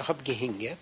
ich habe gehingert